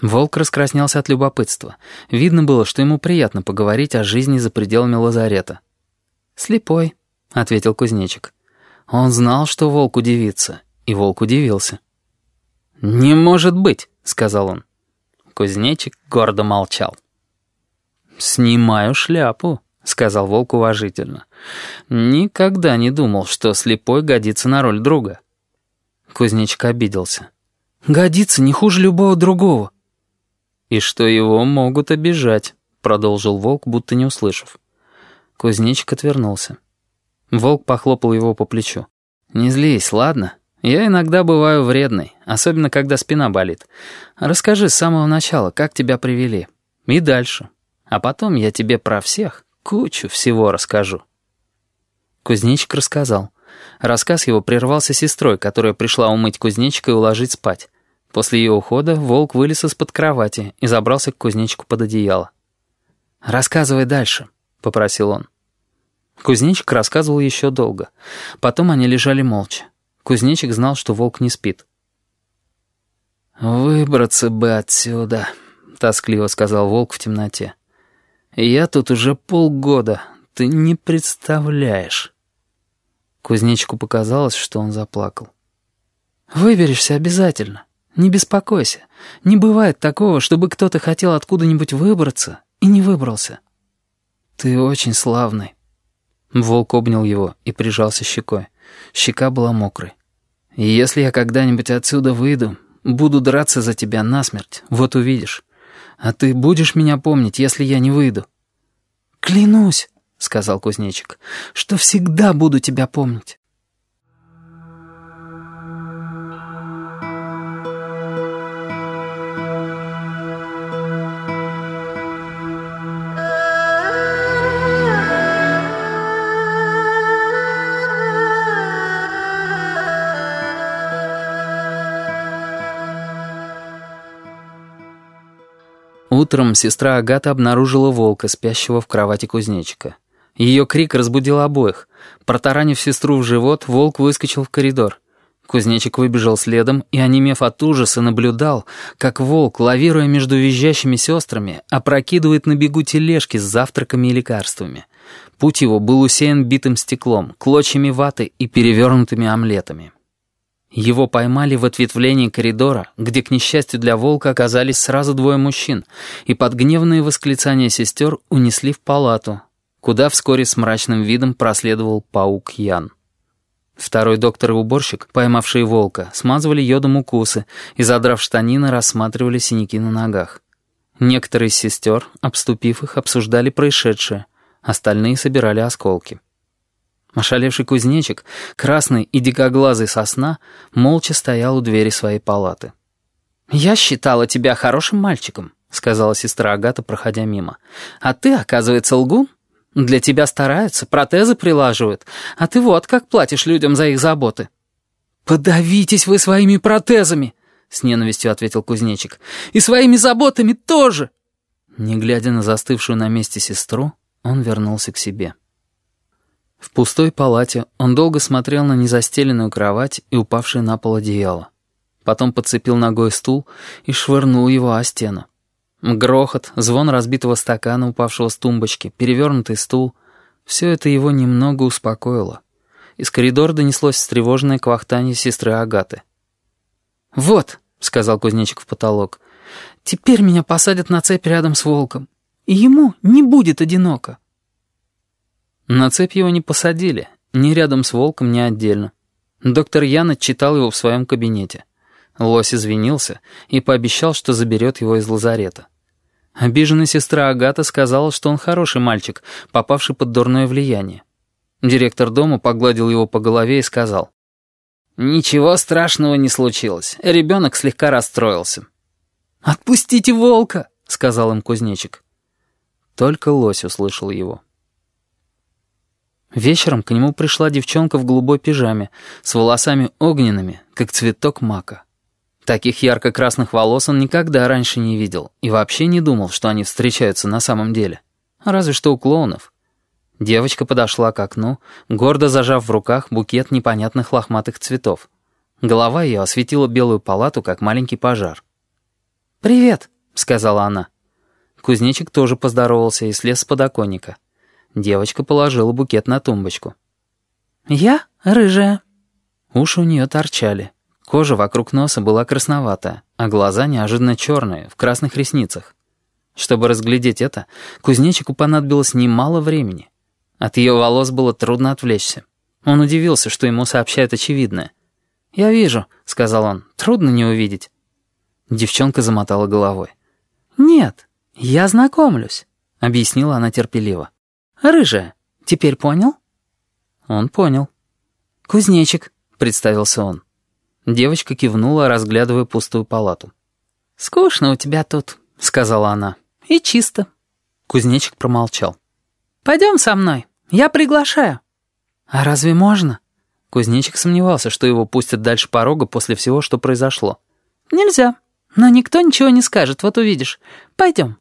Волк раскраснелся от любопытства. Видно было, что ему приятно поговорить о жизни за пределами лазарета. «Слепой», — ответил кузнечик. Он знал, что волк удивится, и волк удивился. «Не может быть», — сказал он. Кузнечик гордо молчал. «Снимаю шляпу», — сказал волк уважительно. «Никогда не думал, что слепой годится на роль друга». Кузнечик обиделся. «Годится не хуже любого другого». «И что его могут обижать», — продолжил волк, будто не услышав. Кузнечик отвернулся. Волк похлопал его по плечу. «Не злись, ладно? Я иногда бываю вредный, особенно когда спина болит. Расскажи с самого начала, как тебя привели. И дальше. А потом я тебе про всех кучу всего расскажу». Кузнечик рассказал. Рассказ его прервался сестрой, которая пришла умыть кузнечика и уложить спать. После ее ухода волк вылез из-под кровати и забрался к кузнечику под одеяло. «Рассказывай дальше», — попросил он. Кузнечик рассказывал еще долго. Потом они лежали молча. Кузнечик знал, что волк не спит. «Выбраться бы отсюда», — тоскливо сказал волк в темноте. «Я тут уже полгода, ты не представляешь». Кузнечику показалось, что он заплакал. «Выберешься обязательно. Не беспокойся. Не бывает такого, чтобы кто-то хотел откуда-нибудь выбраться и не выбрался. Ты очень славный». Волк обнял его и прижался щекой. Щека была мокрой. «Если я когда-нибудь отсюда выйду, буду драться за тебя насмерть, вот увидишь. А ты будешь меня помнить, если я не выйду?» «Клянусь», — сказал кузнечик, — «что всегда буду тебя помнить». Утром сестра Агата обнаружила волка, спящего в кровати кузнечика. Ее крик разбудил обоих. Протаранив сестру в живот, волк выскочил в коридор. Кузнечик выбежал следом и, онемев от ужаса, наблюдал, как волк, лавируя между визжащими сестрами, опрокидывает на бегу тележки с завтраками и лекарствами. Путь его был усеян битым стеклом, клочьями ваты и перевернутыми омлетами. Его поймали в ответвлении коридора, где, к несчастью для волка, оказались сразу двое мужчин, и под гневные восклицания сестер унесли в палату, куда вскоре с мрачным видом проследовал паук Ян. Второй доктор и уборщик, поймавшие волка, смазывали йодом укусы и, задрав штанины, рассматривали синяки на ногах. Некоторые из сестер, обступив их, обсуждали происшедшее, остальные собирали осколки. Ошалевший кузнечик, красный и дикоглазый сосна, молча стоял у двери своей палаты. «Я считала тебя хорошим мальчиком», — сказала сестра Агата, проходя мимо. «А ты, оказывается, лгун? Для тебя стараются, протезы прилаживают, а ты вот как платишь людям за их заботы». «Подавитесь вы своими протезами!» — с ненавистью ответил кузнечик. «И своими заботами тоже!» Не глядя на застывшую на месте сестру, он вернулся к себе. В пустой палате он долго смотрел на незастеленную кровать и упавшее на пол одеяло. Потом подцепил ногой стул и швырнул его о стену. Грохот, звон разбитого стакана, упавшего с тумбочки, перевернутый стул — все это его немного успокоило. Из коридора донеслось встревоженное квахтание сестры Агаты. «Вот», — сказал кузнечик в потолок, — «теперь меня посадят на цепь рядом с волком, и ему не будет одиноко». На цепь его не посадили, ни рядом с волком, ни отдельно. Доктор Ян отчитал его в своем кабинете. Лось извинился и пообещал, что заберет его из лазарета. Обиженная сестра Агата сказала, что он хороший мальчик, попавший под дурное влияние. Директор дома погладил его по голове и сказал. «Ничего страшного не случилось. Ребенок слегка расстроился». «Отпустите волка!» — сказал им кузнечик. Только лось услышал его. Вечером к нему пришла девчонка в голубой пижаме, с волосами огненными, как цветок мака. Таких ярко-красных волос он никогда раньше не видел и вообще не думал, что они встречаются на самом деле. Разве что у клоунов. Девочка подошла к окну, гордо зажав в руках букет непонятных лохматых цветов. Голова ее осветила белую палату, как маленький пожар. «Привет», — сказала она. Кузнечик тоже поздоровался и слез с подоконника. Девочка положила букет на тумбочку. «Я рыжая». Уши у нее торчали. Кожа вокруг носа была красноватая, а глаза неожиданно черные, в красных ресницах. Чтобы разглядеть это, кузнечику понадобилось немало времени. От ее волос было трудно отвлечься. Он удивился, что ему сообщают очевидное. «Я вижу», — сказал он, — «трудно не увидеть». Девчонка замотала головой. «Нет, я знакомлюсь», — объяснила она терпеливо. «Рыжая, теперь понял?» Он понял. «Кузнечик», — представился он. Девочка кивнула, разглядывая пустую палату. «Скучно у тебя тут», — сказала она. «И чисто». Кузнечик промолчал. «Пойдем со мной, я приглашаю». «А разве можно?» Кузнечик сомневался, что его пустят дальше порога после всего, что произошло. «Нельзя. Но никто ничего не скажет, вот увидишь. Пойдем».